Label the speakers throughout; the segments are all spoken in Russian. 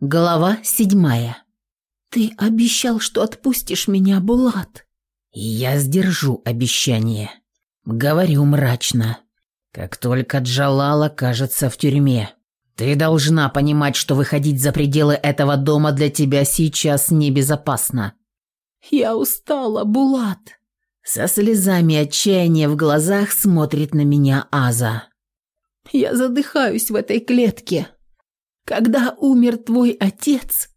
Speaker 1: Глава седьмая. «Ты обещал, что отпустишь меня, Булат». «Я сдержу обещание». Говорю мрачно. Как только Джалал окажется в тюрьме, ты должна понимать, что выходить за пределы этого дома для тебя сейчас небезопасно.
Speaker 2: Я устала, Булат.
Speaker 1: Со слезами отчаяния в глазах смотрит на меня Аза.
Speaker 2: Я задыхаюсь в этой клетке. Когда умер твой отец,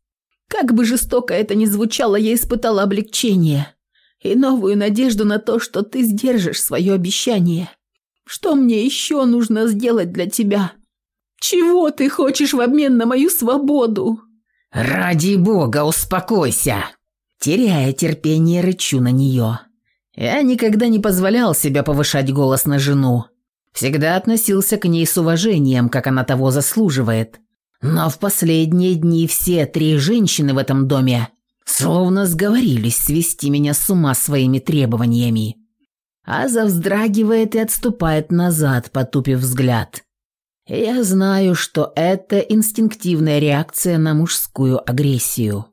Speaker 2: как бы жестоко это ни звучало, я испытала облегчение и новую надежду на то, что ты сдержишь свое обещание. Что мне еще нужно сделать для тебя? Чего ты хочешь в обмен на мою свободу?
Speaker 1: Ради бога, успокойся. Теряя терпение, рычу на нее. Я никогда не позволял себя повышать голос на жену. Всегда относился к ней с уважением, как она того заслуживает. Но в последние дни все три женщины в этом доме словно сговорились свести меня с ума своими требованиями. Аза вздрагивает и отступает назад, потупив взгляд. Я знаю, что это инстинктивная реакция на мужскую агрессию.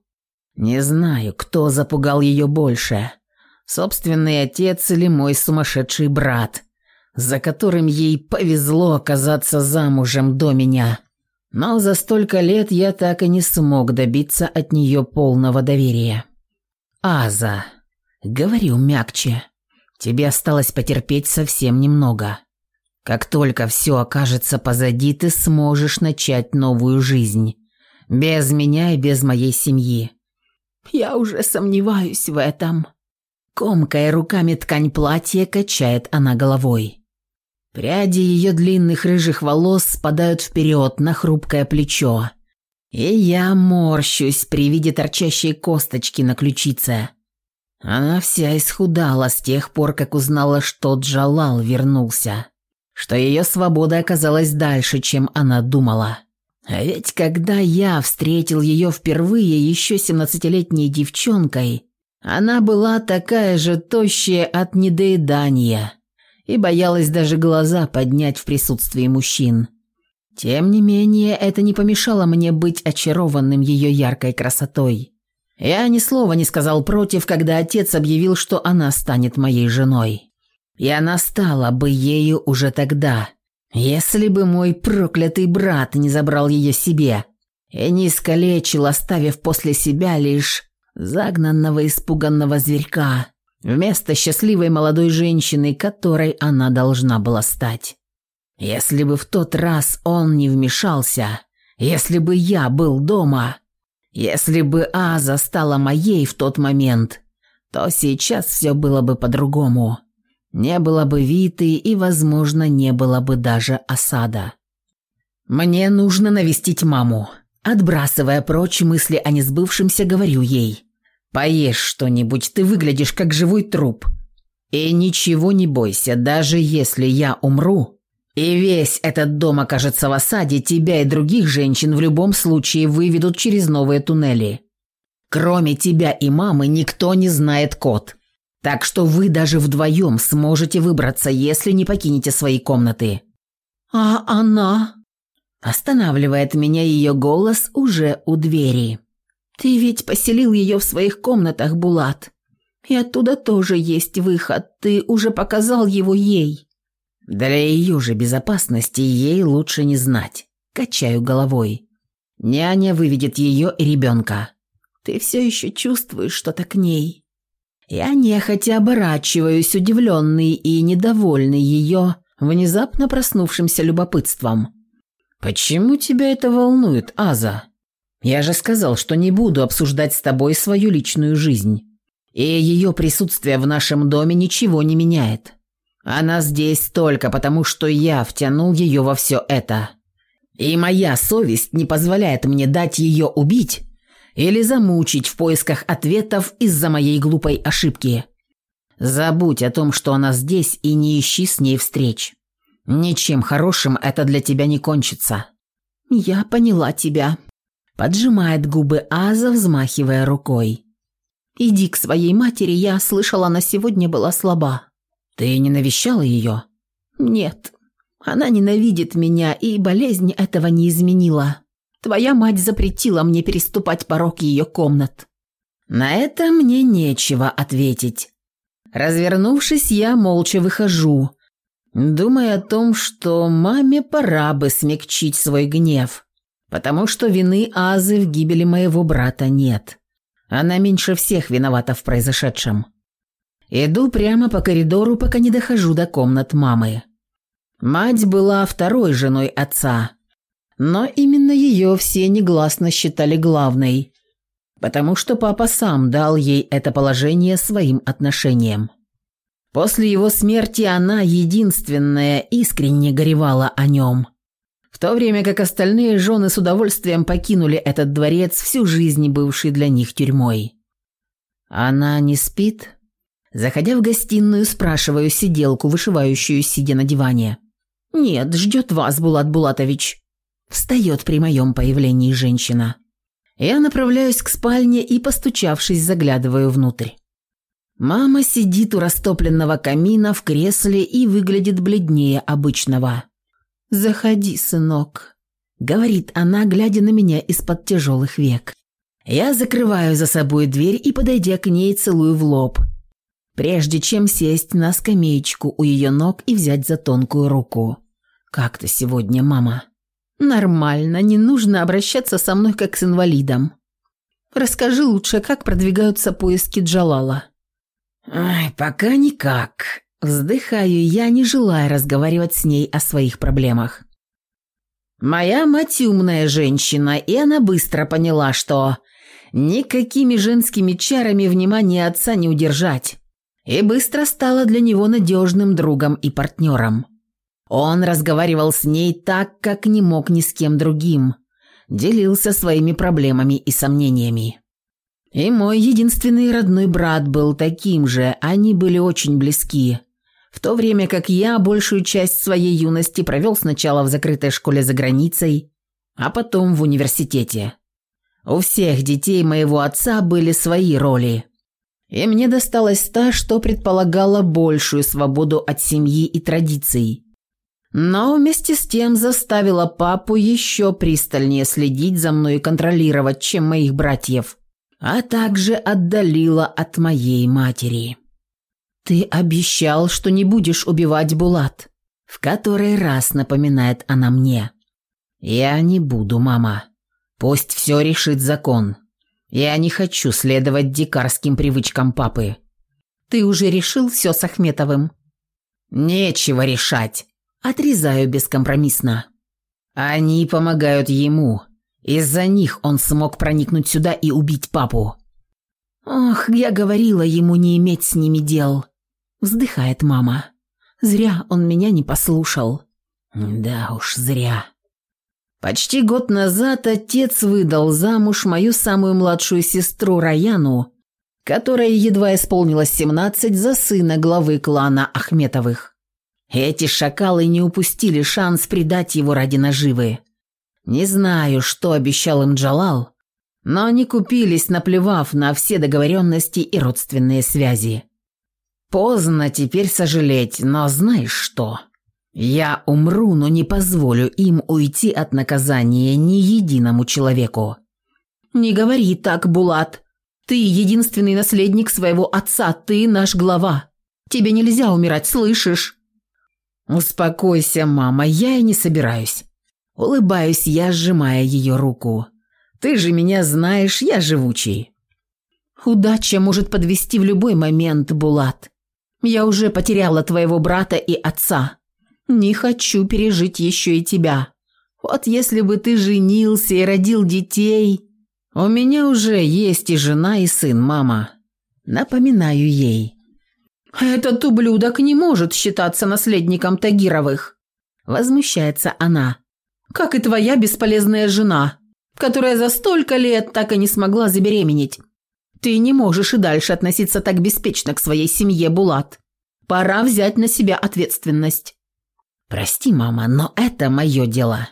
Speaker 1: Не знаю, кто запугал ее больше. Собственный отец или мой сумасшедший брат, за которым ей повезло оказаться замужем до меня. Но за столько лет я так и не смог добиться от нее полного доверия. «Аза», — говорю мягче, — «тебе осталось потерпеть совсем немного. Как только все окажется позади, ты сможешь начать новую жизнь. Без меня и без моей семьи».
Speaker 2: «Я уже сомневаюсь в этом».
Speaker 1: Комкая руками ткань платья, качает она головой. Пряди ее длинных рыжих волос спадают вперед на хрупкое плечо. И я морщусь при виде торчащей косточки на ключице. Она вся исхудала с тех пор, как узнала, что Джалал вернулся. Что ее свобода оказалась дальше, чем она думала. А ведь когда я встретил ее впервые еще семнадцатилетней девчонкой, она была такая же тощая от недоедания – и боялась даже глаза поднять в присутствии мужчин. Тем не менее, это не помешало мне быть очарованным ее яркой красотой. Я ни слова не сказал против, когда отец объявил, что она станет моей женой. И она стала бы ею уже тогда, если бы мой проклятый брат не забрал ее себе и не искалечил, оставив после себя лишь загнанного испуганного зверька, вместо счастливой молодой женщины, которой она должна была стать. Если бы в тот раз он не вмешался, если бы я был дома, если бы Аза стала моей в тот момент, то сейчас все было бы по-другому. Не было бы Виты и, возможно, не было бы даже осада. «Мне нужно навестить маму», Отбрасывая прочь мысли о несбывшемся, говорю ей. Поешь что-нибудь, ты выглядишь как живой труп. И ничего не бойся, даже если я умру, и весь этот дом окажется в осаде, тебя и других женщин в любом случае выведут через новые туннели. Кроме тебя и мамы никто не знает код. Так что вы даже вдвоем сможете выбраться, если не покинете свои комнаты.
Speaker 2: А она?
Speaker 1: Останавливает меня ее голос уже у двери.
Speaker 2: «Ты ведь поселил ее в своих комнатах, Булат. И оттуда тоже есть выход. Ты уже показал его ей».
Speaker 1: «Для ее же безопасности ей лучше не знать». Качаю головой. Няня выведет ее и ребенка.
Speaker 2: «Ты все еще чувствуешь что-то к ней?»
Speaker 1: Я нехотя оборачиваюсь, удивленный и недовольный ее внезапно проснувшимся любопытством. «Почему тебя это волнует, Аза?» Я же сказал, что не буду обсуждать с тобой свою личную жизнь. И ее присутствие в нашем доме ничего не меняет. Она здесь только потому, что я втянул ее во все это. И моя совесть не позволяет мне дать ее убить или замучить в поисках ответов из-за моей глупой ошибки. Забудь о том, что она здесь, и не ищи с ней встреч. Ничем хорошим это для тебя не кончится.
Speaker 2: Я поняла тебя,
Speaker 1: Поджимает губы Аза, взмахивая рукой.
Speaker 2: «Иди к своей матери, я слышала, она сегодня была слаба».
Speaker 1: «Ты не навещала ее?»
Speaker 2: «Нет. Она ненавидит меня, и болезнь этого не изменила. Твоя мать запретила мне переступать порог ее комнат».
Speaker 1: На это мне нечего ответить. Развернувшись, я молча выхожу, думая о том, что маме пора бы смягчить свой гнев, потому что вины Азы в гибели моего брата нет. Она меньше всех виновата в произошедшем. Иду прямо по коридору, пока не дохожу до комнат мамы. Мать была второй женой отца, но именно ее все негласно считали главной, потому что папа сам дал ей это положение своим отношением. После его смерти она единственная искренне горевала о нем, то время как остальные жены с удовольствием покинули этот дворец, всю жизнь бывший для них тюрьмой. Она не спит? Заходя в гостиную, спрашиваю сиделку, вышивающую, сидя на диване. «Нет, ждет вас, Булат Булатович». Встает при моем появлении женщина. Я направляюсь к спальне и, постучавшись, заглядываю внутрь. Мама сидит у растопленного камина в кресле и выглядит бледнее обычного. «Заходи, сынок», — говорит она, глядя на меня из-под тяжелых век. Я закрываю за собой дверь и, подойдя к ней, целую в лоб, прежде чем сесть на скамеечку у ее ног и взять за тонкую руку. «Как ты сегодня, мама?» «Нормально, не нужно обращаться со мной как с инвалидом. Расскажи лучше, как продвигаются поиски Джалала». «Ай, пока никак», – вздыхаю я, не желая разговаривать с ней о своих проблемах. Моя мать умная женщина, и она быстро поняла, что никакими женскими чарами внимание отца не удержать, и быстро стала для него надежным другом и партнером. Он разговаривал с ней так, как не мог ни с кем другим, делился своими проблемами и сомнениями. И мой единственный родной брат был таким же, они были очень близки. В то время как я большую часть своей юности провел сначала в закрытой школе за границей, а потом в университете. У всех детей моего отца были свои роли. И мне досталась та, что предполагала большую свободу от семьи и традиций но вместе с тем заставила папу еще пристальнее следить за мной и контролировать, чем моих братьев, а также отдалила от моей матери. «Ты обещал, что не будешь убивать Булат», в который раз напоминает она мне. «Я не буду, мама. Пусть все решит закон. Я не хочу следовать дикарским привычкам папы». «Ты уже решил все с Ахметовым?» «Нечего решать. Отрезаю бескомпромиссно. Они помогают ему. Из-за них он смог проникнуть сюда и убить папу. Ох, я говорила ему не иметь с ними дел. Вздыхает мама. Зря он меня не послушал. Да уж, зря. Почти год назад отец выдал замуж мою самую младшую сестру Раяну, которая едва исполнилась 17 за сына главы клана Ахметовых. Эти шакалы не упустили шанс предать его ради наживы. Не знаю, что обещал им Джалал, но они купились, наплевав на все договоренности и родственные связи. Поздно теперь сожалеть, но знаешь что? Я умру, но не позволю им уйти от наказания ни единому человеку. Не говори так, Булат. Ты единственный наследник своего отца, ты наш глава. Тебе нельзя умирать, слышишь? «Успокойся, мама, я и не собираюсь». Улыбаюсь я, сжимая ее руку. «Ты же меня знаешь, я живучий». «Удача может подвести в любой момент, Булат. Я уже потеряла твоего брата и отца. Не хочу пережить еще и тебя. Вот если бы ты женился и родил детей...» «У меня уже есть и жена, и сын, мама». Напоминаю ей.
Speaker 2: «Этот ублюдок не может считаться наследником Тагировых», – возмущается она. «Как и твоя бесполезная жена, которая за столько лет так и не смогла забеременеть. Ты не можешь и дальше относиться так беспечно к своей семье, Булат. Пора взять на себя ответственность».
Speaker 1: «Прости, мама, но это мое дело».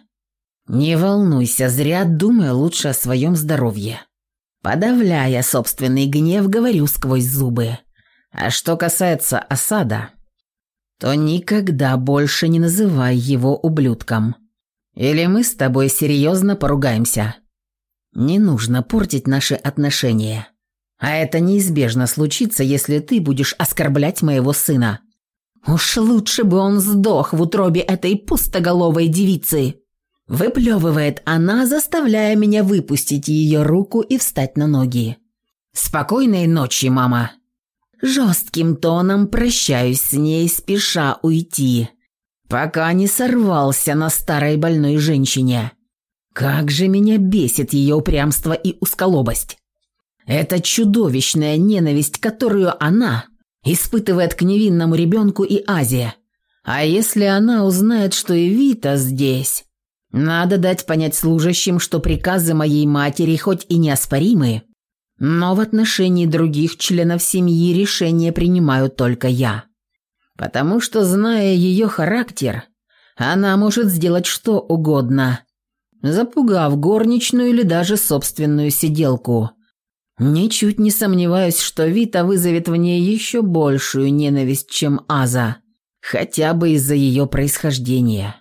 Speaker 1: «Не волнуйся, зря думаю лучше о своем здоровье». Подавляя собственный гнев, говорю сквозь зубы. А что касается осада, то никогда больше не называй его ублюдком. Или мы с тобой серьезно поругаемся. Не нужно портить наши отношения. А это неизбежно случится, если ты будешь оскорблять моего сына. Уж лучше бы он сдох в утробе этой пустоголовой девицы. Выплевывает она, заставляя меня выпустить ее руку и встать на ноги. «Спокойной ночи, мама!» Жестким тоном прощаюсь с ней, спеша уйти, пока не сорвался на старой больной женщине. Как же меня бесит ее упрямство и усколобость. Это чудовищная ненависть, которую она испытывает к невинному ребенку и Азе. А если она узнает, что и Вита здесь, надо дать понять служащим, что приказы моей матери хоть и неоспоримы, но в отношении других членов семьи решение принимаю только я. Потому что, зная ее характер, она может сделать что угодно, запугав горничную или даже собственную сиделку. Ничуть не сомневаюсь, что Вита вызовет в ней еще большую ненависть, чем Аза, хотя бы из-за ее происхождения.